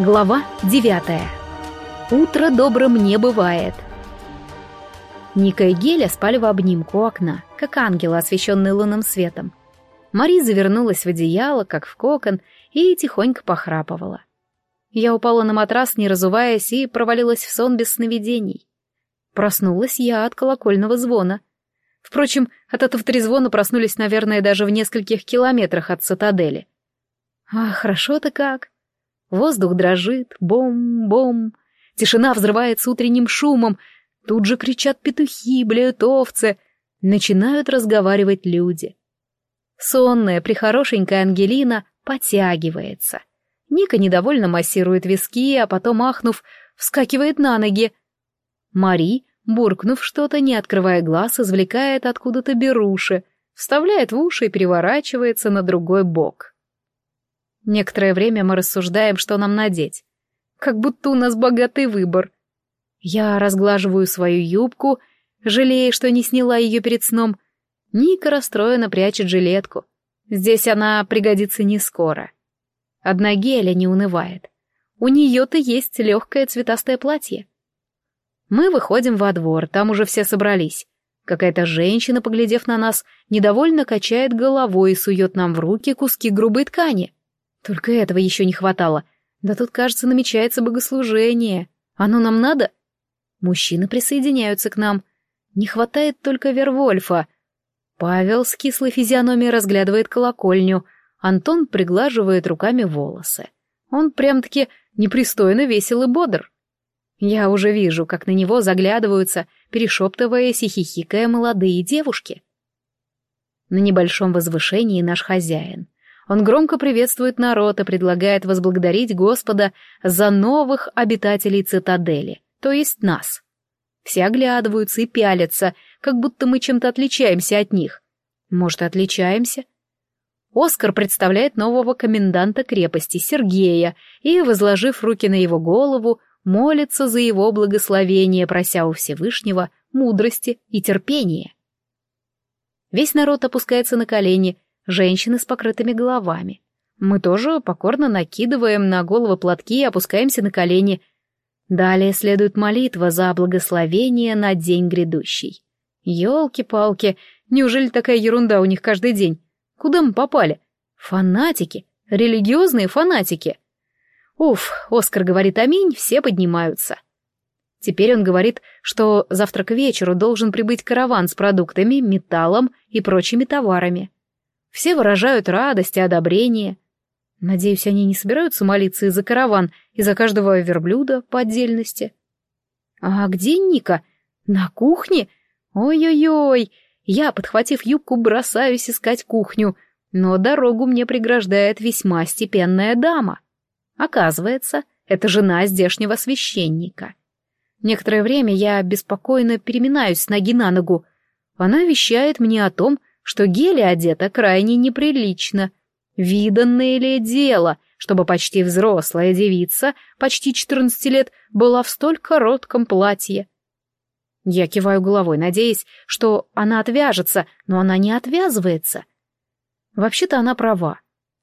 Глава девятая. Утро добрым не бывает. Ника и Геля спали в обнимку у окна, как ангелы, освещенные лунным светом. Мари завернулась в одеяло, как в кокон, и тихонько похрапывала. Я упала на матрас, не разуваясь, и провалилась в сон без сновидений. Проснулась я от колокольного звона. Впрочем, от этого трезвона проснулись, наверное, даже в нескольких километрах от цитадели. А хорошо-то как. Воздух дрожит, бом-бом. Тишина взрывается утренним шумом. Тут же кричат петухи, блеют овцы. Начинают разговаривать люди. Сонная, прихорошенькая Ангелина потягивается. Ника недовольно массирует виски, а потом, ахнув, вскакивает на ноги. Мари, буркнув что-то, не открывая глаз, извлекает откуда-то беруши, вставляет в уши и переворачивается на другой бок. Некоторое время мы рассуждаем, что нам надеть. Как будто у нас богатый выбор. Я разглаживаю свою юбку, жалея, что не сняла ее перед сном. Ника расстроенно прячет жилетку. Здесь она пригодится не скоро. Одна геля не унывает. У нее-то есть легкое цветастое платье. Мы выходим во двор, там уже все собрались. Какая-то женщина, поглядев на нас, недовольно качает головой и сует нам в руки куски грубой ткани. Только этого еще не хватало. Да тут, кажется, намечается богослужение. Оно нам надо? Мужчины присоединяются к нам. Не хватает только Вервольфа. Павел с кислой физиономией разглядывает колокольню. Антон приглаживает руками волосы. Он прям-таки непристойно весел и бодр. Я уже вижу, как на него заглядываются, перешептываясь и хихикая молодые девушки. На небольшом возвышении наш хозяин — он громко приветствует народ и предлагает возблагодарить Господа за новых обитателей цитадели, то есть нас. Все оглядываются и пялятся, как будто мы чем-то отличаемся от них. Может, отличаемся? Оскар представляет нового коменданта крепости Сергея и, возложив руки на его голову, молится за его благословение, прося у Всевышнего мудрости и терпения. Весь народ опускается на колени — женщины с покрытыми головами. Мы тоже покорно накидываем на головы платки и опускаемся на колени. Далее следует молитва за благословение на день грядущий. Ёлки-палки, неужели такая ерунда у них каждый день? Куда мы попали? Фанатики, религиозные фанатики. Уф, Оскар говорит аминь, все поднимаются. Теперь он говорит, что завтра к вечеру должен прибыть караван с продуктами, металлом и прочими товарами. Все выражают радость и одобрение. Надеюсь, они не собираются молиться и за караван, и за каждого верблюда по отдельности. А где Ника? На кухне? Ой-ой-ой! Я, подхватив юбку, бросаюсь искать кухню, но дорогу мне преграждает весьма степенная дама. Оказывается, это жена здешнего священника. Некоторое время я беспокойно переминаюсь с ноги на ногу. Она вещает мне о том, что Гели одета крайне неприлично. Виданное ли дело, чтобы почти взрослая девица, почти 14 лет, была в столь коротком платье? Я киваю головой, надеясь, что она отвяжется, но она не отвязывается. Вообще-то она права.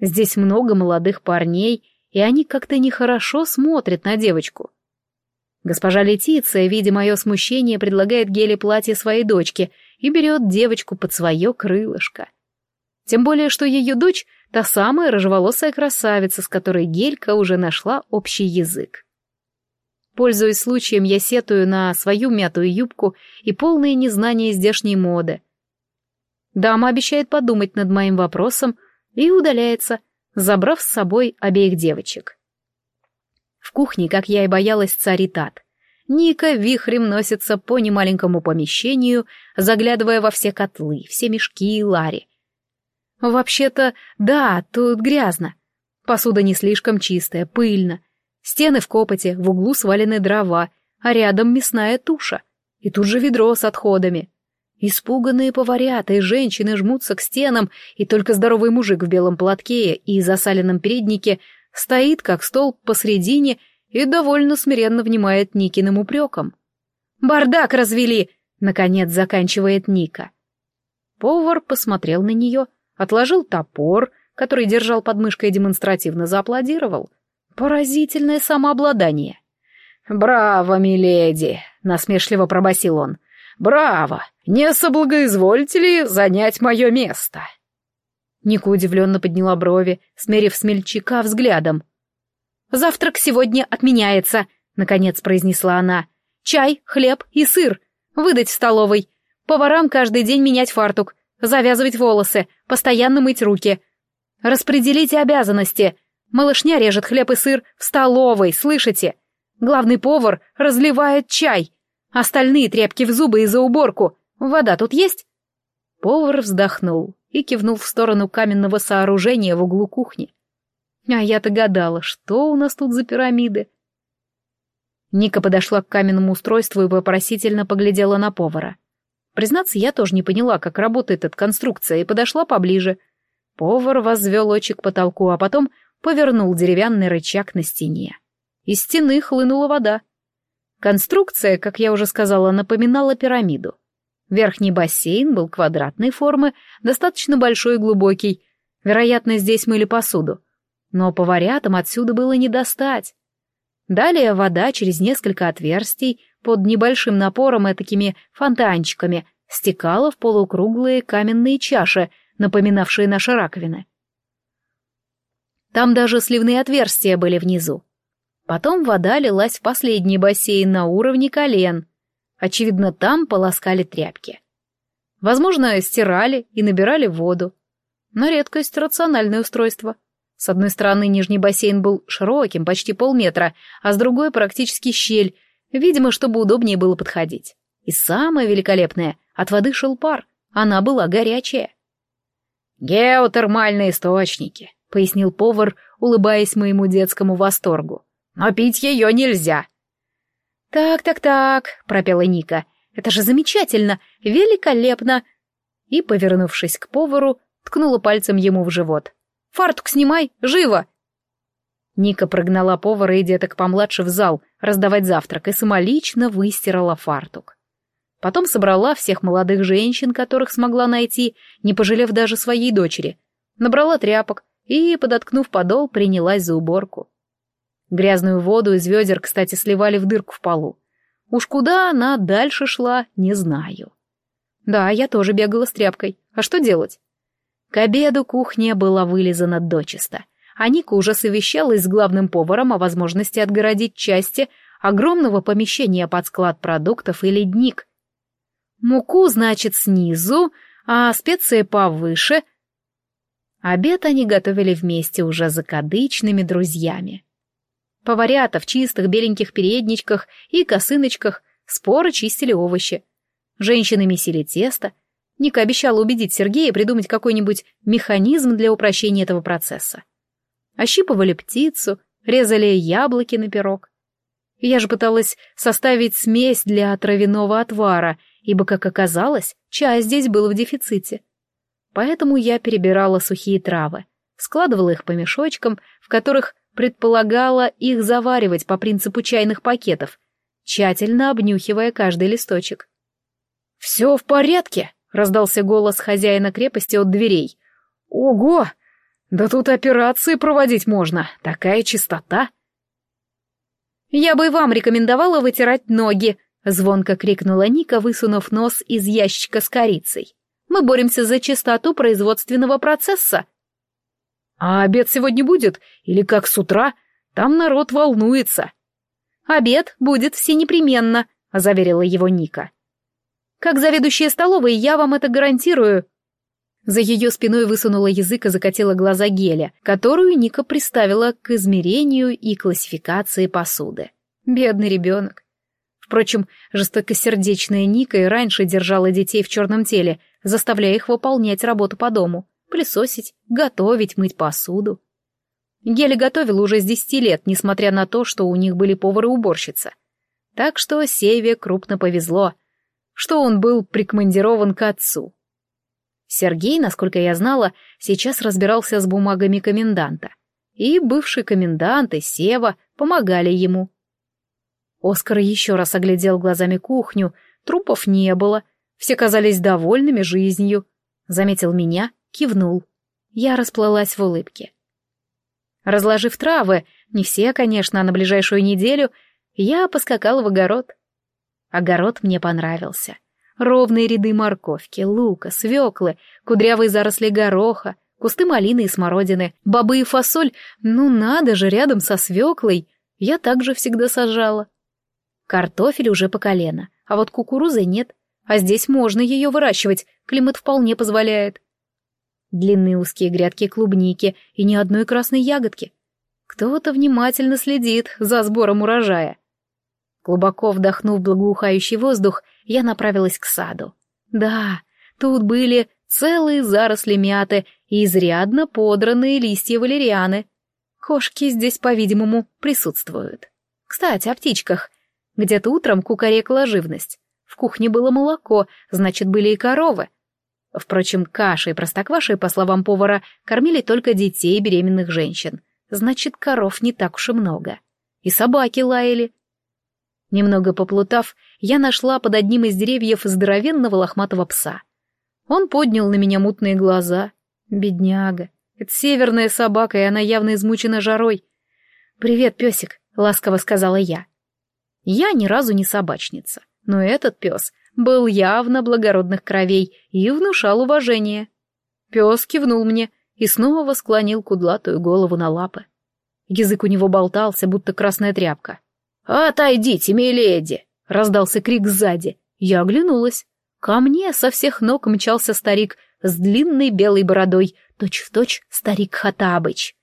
Здесь много молодых парней, и они как-то нехорошо смотрят на девочку. Госпожа Летиция, видя мое смущение, предлагает Геле платье своей дочке — и берет девочку под свое крылышко. Тем более, что ее дочь — та самая рыжеволосая красавица, с которой Гелька уже нашла общий язык. Пользуясь случаем, я сетую на свою мятую юбку и полное незнание здешней моды. Дама обещает подумать над моим вопросом и удаляется, забрав с собой обеих девочек. В кухне, как я и боялась, царит ад. Ника вихрем носится по немаленькому помещению, заглядывая во все котлы, все мешки и лари. Вообще-то, да, тут грязно. Посуда не слишком чистая, пыльно. Стены в копоте, в углу свалены дрова, а рядом мясная туша. И тут же ведро с отходами. Испуганные поварята и женщины жмутся к стенам, и только здоровый мужик в белом платке и засаленном переднике стоит, как стол, посредине и довольно смиренно внимает Никиным упрекам. «Бардак развели!» — наконец заканчивает Ника. Повар посмотрел на нее, отложил топор, который держал под мышкой и демонстративно зааплодировал. Поразительное самообладание. «Браво, миледи!» — насмешливо пробасил он. «Браво! Не соблагоизвольте ли занять мое место?» Ника удивленно подняла брови, смерив смельчака взглядом. «Завтрак сегодня отменяется», — наконец произнесла она. «Чай, хлеб и сыр. Выдать в столовой. Поварам каждый день менять фартук, завязывать волосы, постоянно мыть руки. Распределите обязанности. Малышня режет хлеб и сыр в столовой, слышите? Главный повар разливает чай. Остальные тряпки в зубы и за уборку. Вода тут есть?» Повар вздохнул и кивнул в сторону каменного сооружения в углу кухни. А я-то гадала, что у нас тут за пирамиды. Ника подошла к каменному устройству и вопросительно поглядела на повара. Признаться, я тоже не поняла, как работает эта конструкция, и подошла поближе. Повар возвел очи к потолку, а потом повернул деревянный рычаг на стене. Из стены хлынула вода. Конструкция, как я уже сказала, напоминала пирамиду. Верхний бассейн был квадратной формы, достаточно большой и глубокий. Вероятно, здесь мыли посуду. Но поварятам отсюда было не достать. Далее вода через несколько отверстий под небольшим напором и фонтанчиками стекала в полукруглые каменные чаши, напоминавшие наши раковины. Там даже сливные отверстия были внизу. Потом вода лилась в последний бассейн на уровне колен. Очевидно, там полоскали тряпки. Возможно, стирали и набирали воду. Но редкость — рациональное устройство — с одной стороны нижний бассейн был широким, почти полметра, а с другой практически щель, видимо, чтобы удобнее было подходить. И самое великолепное, от воды шел пар, она была горячая. «Геотермальные источники», — пояснил повар, улыбаясь моему детскому восторгу. «Но пить ее нельзя». «Так-так-так», — пропела Ника, — «это же замечательно, великолепно!» И, повернувшись к повару, ткнула пальцем ему в живот. Фартук снимай, живо!» Ника прогнала повара и деток помладше в зал раздавать завтрак и самолично выстирала фартук. Потом собрала всех молодых женщин, которых смогла найти, не пожалев даже своей дочери. Набрала тряпок и, подоткнув подол, принялась за уборку. Грязную воду из ведер, кстати, сливали в дырку в полу. Уж куда она дальше шла, не знаю. Да, я тоже бегала с тряпкой. А что делать? К обеду кухня была вылизана дочисто, а Ника уже совещалась с главным поваром о возможности отгородить части огромного помещения под склад продуктов и ледник. Муку, значит, снизу, а специи повыше. Обед они готовили вместе уже закадычными друзьями. Поварята в чистых беленьких передничках и косыночках споро чистили овощи. Женщины месили тесто, Ника обещала убедить Сергея придумать какой-нибудь механизм для упрощения этого процесса. Ощипывали птицу, резали яблоки на пирог. Я же пыталась составить смесь для травяного отвара, ибо, как оказалось, чай здесь был в дефиците. Поэтому я перебирала сухие травы, складывала их по мешочкам, в которых предполагала их заваривать по принципу чайных пакетов, тщательно обнюхивая каждый листочек. «Все в порядке», — раздался голос хозяина крепости от дверей. «Ого! Да тут операции проводить можно, такая чистота!» «Я бы вам рекомендовала вытирать ноги», — звонко крикнула Ника, высунув нос из ящика с корицей. «Мы боремся за чистоту производственного процесса». «А обед сегодня будет? Или как с утра? Там народ волнуется». «Обед будет все непременно», — заверила его Ника. Как заведующая столовой я вам это гарантирую». За ее спиной высунула язык и закатила глаза Геля, которую Ника приставила к измерению и классификации посуды. Бедный ребенок. Впрочем, жестокосердечная Ника и раньше держала детей в черном теле, заставляя их выполнять работу по дому, пылесосить, готовить, мыть посуду. Геля готовила уже с десяти лет, несмотря на то, что у них были повар и уборщица. Так что Севе крупно повезло что он был прикомандирован к отцу. Сергей, насколько я знала, сейчас разбирался с бумагами коменданта, и бывший комендант и Сева помогали ему. Оскар еще раз оглядел глазами кухню, трупов не было, все казались довольными жизнью. Заметил меня, кивнул. Я расплылась в улыбке. Разложив травы, Не все, конечно, а на ближайшую неделю я поскакала в огород. Огород мне понравился. Ровные ряды морковки, лука, свеклы, кудрявые заросли гороха, кусты малины и смородины, бобы и фасоль, ну надо же, рядом со свеклой, я также всегда сажала. Картофель уже по колено, а вот кукурузы нет, а здесь можно ее выращивать, климат вполне позволяет. Длинные узкие грядки клубники и ни одной красной ягодки. Кто-то внимательно следит за сбором урожая. Глубоко вдохнув благоухающий воздух, я направилась к саду. Да, тут были целые заросли мяты и изрядно подранные листья валерианы. Кошки здесь, по-видимому, присутствуют. Кстати, о птичках. Где-то утром кукарекала живность. В кухне было молоко, значит, были и коровы. Впрочем, кашей и простоквашей, по словам повара, кормили только детей и беременных женщин. Значит, коров не так уж и много. И собаки лаяли. Немного поплутав, я нашла под одним из деревьев здоровенного лохматого пса. Он поднял на меня мутные глаза. Бедняга. Это северная собака, и она явно измучена жарой. «Привет, песик», — ласково сказала я. Я ни разу не собачница, но этот пес был явно благородных кровей и внушал уважение. Пес кивнул мне и снова склонил кудлатую голову на лапы. Язык у него болтался, будто красная тряпка. «Отойдите, миледи!» — раздался крик сзади. Я оглянулась. Ко мне со всех ног мчался старик с длинной белой бородой, точь-в-точь старик Хатабыч.